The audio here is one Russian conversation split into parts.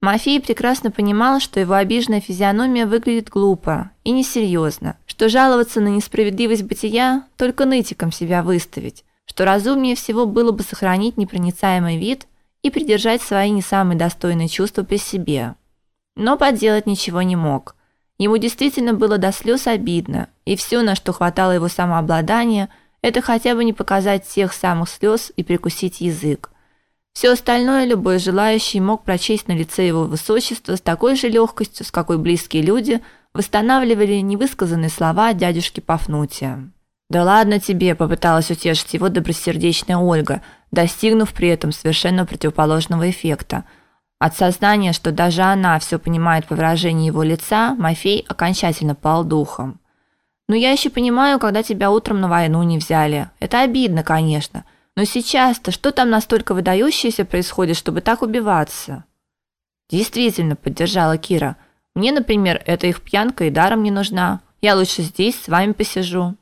Мафей прекрасно понимал, что его обиженная физиономия выглядит глупо и несерьезно, что жаловаться на несправедливость бытия только нытиком себя выставить, что разумнее всего было бы сохранить непроницаемый вид и придержать свои не самые достойные чувства при себе. Но поделать ничего не мог. Ему действительно было до слез обидно, и все, на что хватало его самообладания, это хотя бы не показать тех самых слез и прикусить язык. Все остальное любой желающий мог прочесть на лице его высочества с такой же легкостью, с какой близкие люди восстанавливали невысказанные слова дядюшки Пафнутия. Да ладно тебе, попыталась утешить его добросердечная Ольга, достигнув при этом совершенно противоположного эффекта. От сознания, что даже она все понимает по выражению его лица, Мафей окончательно пал духом. "Ну я еще понимаю, когда тебя утром на войну не взяли. Это обидно, конечно, но сейчас-то что там настолько выдающееся происходит, чтобы так убиваться?" Действительно, поддержала Кира. Мне, например, эта их пьянка и даром не нужна. Я лучше здесь с вами посижу.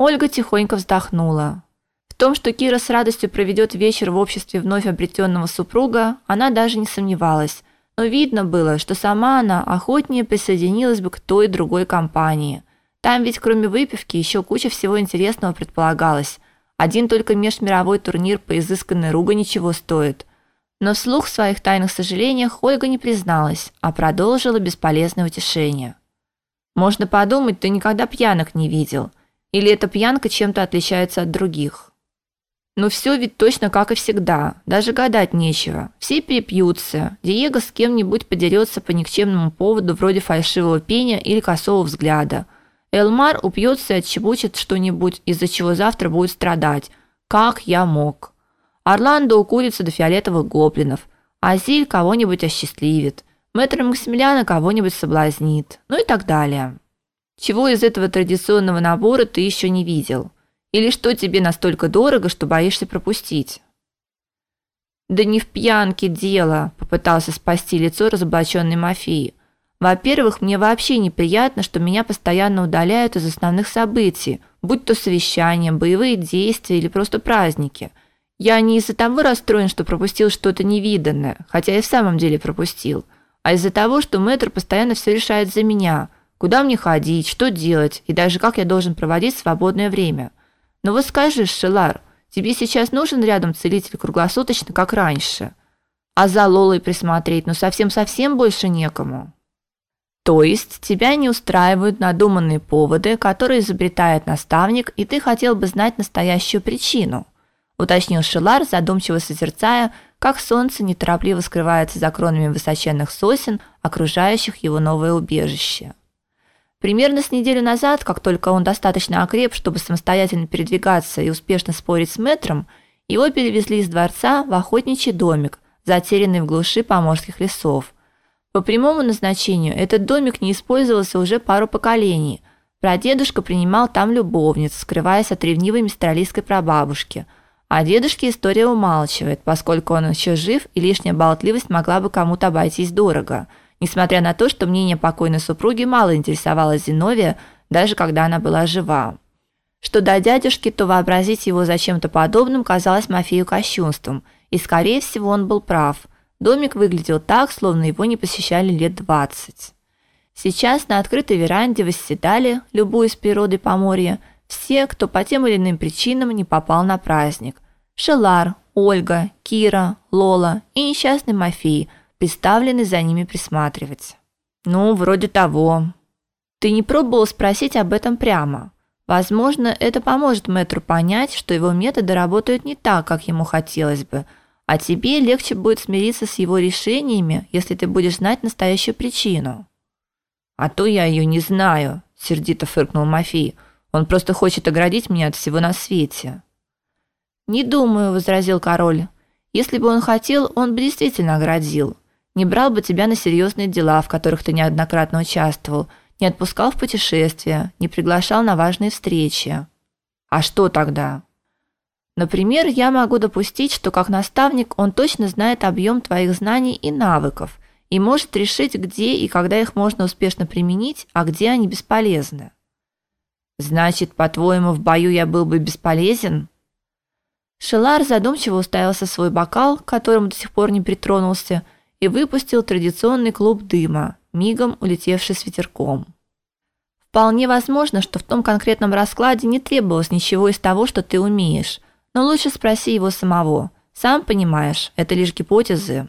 Ольга тихонько вздохнула. В том, что Кира с радостью проведет вечер в обществе вновь обретенного супруга, она даже не сомневалась. Но видно было, что сама она охотнее присоединилась бы к той другой компании. Там ведь кроме выпивки еще куча всего интересного предполагалось. Один только межмировой турнир по изысканной руга ничего стоит. Но вслух в своих тайных сожалениях Ольга не призналась, а продолжила бесполезное утешение. Можно подумать, ты никогда пьянок не видел. Или эта пьянка чем-то отличается от других? Ну все ведь точно как и всегда, даже гадать нечего. Все перепьются. Диего с кем-нибудь подерется по никчемному поводу вроде фальшивого пения или косого взгляда. Элмар упьется и отчебучит что-нибудь, из-за чего завтра будет страдать. Как я мог? Орландо укурится до фиолетовых гоблинов. Азиль кого-нибудь осчастливит. Мэтр Максимилиана кого-нибудь соблазнит. Ну и так далее. Чего из этого традиционного набора ты еще не видел? Или что тебе настолько дорого, что боишься пропустить? Да не в пьянке дело, попытался спасти лицо разоблаченной мафии. Во-первых, мне вообще неприятно, что меня постоянно удаляют из основных событий, будь то совещания, боевые действия или просто праздники. Я не из-за того расстроен, что пропустил что-то невиданное, хотя и в самом деле пропустил, а из-за того, что мэтр постоянно все решает за меня – Куда мне ходить, что делать и даже как я должен проводить свободное время. Но вот скажи, Шелар, тебе сейчас нужен рядом целитель круглосуточно, как раньше? А за Лолой присмотреть, ну совсем-совсем больше некому. То есть тебя не устраивают надуманные поводы, которые изобретает наставник, и ты хотел бы знать настоящую причину, уточнил Шелар, задумчиво созерцая, как солнце неторопливо скрывается за кронами высоченных сосен, окружающих его новое убежище. Примерно с неделю назад, как только он достаточно окреп, чтобы самостоятельно передвигаться и успешно спорить с мэтром, его перевезли из дворца в охотничий домик, затерянный в глуши поморских лесов. По прямому назначению этот домик не использовался уже пару поколений. Прадедушка принимал там любовниц, скрываясь от ревнивой мистралийской прабабушки. А дедушке история умалчивает, поскольку он еще жив, и лишняя болтливость могла бы кому-то обойтись дорого – несмотря на то, что мнение покойной супруги мало интересовало Зиновия, даже когда она была жива. Что до дядюшки, то вообразить его за чем-то подобным казалось Мафею кощунством, и скорее всего он был прав. Домик выглядел так, словно его не посещали лет двадцать. Сейчас на открытой веранде восседали, любуясь природой Поморья, все, кто по тем или иным причинам не попал на праздник. Шелар, Ольга, Кира, Лола и несчастный Мафей – приставленный за ними присматривать. Ну, вроде того. Ты не пробовал спросить об этом прямо? Возможно, это поможет мэтру понять, что его методы работают не так, как ему хотелось бы, а тебе легче будет смириться с его решениями, если ты будешь знать настоящую причину. А то я ее не знаю, сердито фыркнул Мафий. Он просто хочет оградить меня от всего на свете. Не думаю, возразил король. Если бы он хотел, он бы действительно оградил не брал бы тебя на серьезные дела, в которых ты неоднократно участвовал, не отпускал в путешествия, не приглашал на важные встречи. А что тогда? Например, я могу допустить, что как наставник он точно знает объем твоих знаний и навыков и может решить, где и когда их можно успешно применить, а где они бесполезны. Значит, по-твоему, в бою я был бы бесполезен? Шелар задумчиво уставился в свой бокал, к которому до сих пор не притронулся, и выпустил традиционный клуб дыма, мигом улетевший с ветерком. Вполне возможно, что в том конкретном раскладе не требовалось ничего из того, что ты умеешь, но лучше спроси его самого. Сам понимаешь, это лишь гипотезы.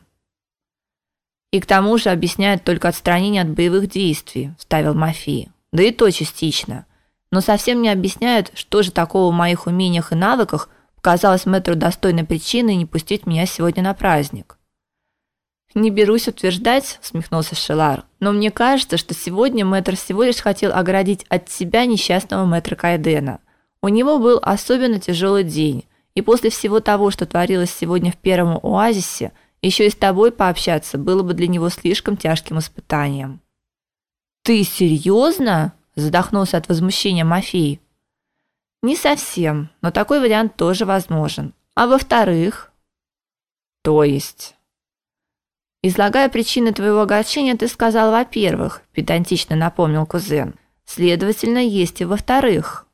И к тому же объясняют только отстранение от боевых действий, вставил Мафи. Да и то частично. Но совсем не объясняют, что же такого в моих умениях и навыках показалось мэтру достойной причиной не пустить меня сегодня на праздник. Не берусь утверждать, усмехнулся Шелар. Но мне кажется, что сегодня мэтр всего лишь хотел оградить от себя несчастного мэтра Кайдена. У него был особенно тяжелый день, и после всего того, что творилось сегодня в первом оазисе, еще и с тобой пообщаться было бы для него слишком тяжким испытанием. Ты серьезно? задохнулся от возмущения Мафей. Не совсем, но такой вариант тоже возможен. А во-вторых, то есть Излагая причины твоего огорчения, ты сказал, во-первых, педантично напомнил кузен. Следовательно, есть и во-вторых.